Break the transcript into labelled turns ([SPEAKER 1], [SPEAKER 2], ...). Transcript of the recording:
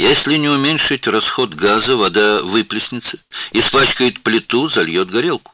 [SPEAKER 1] Если не уменьшить расход газа, вода выплеснется, испачкает плиту, зальет горелку.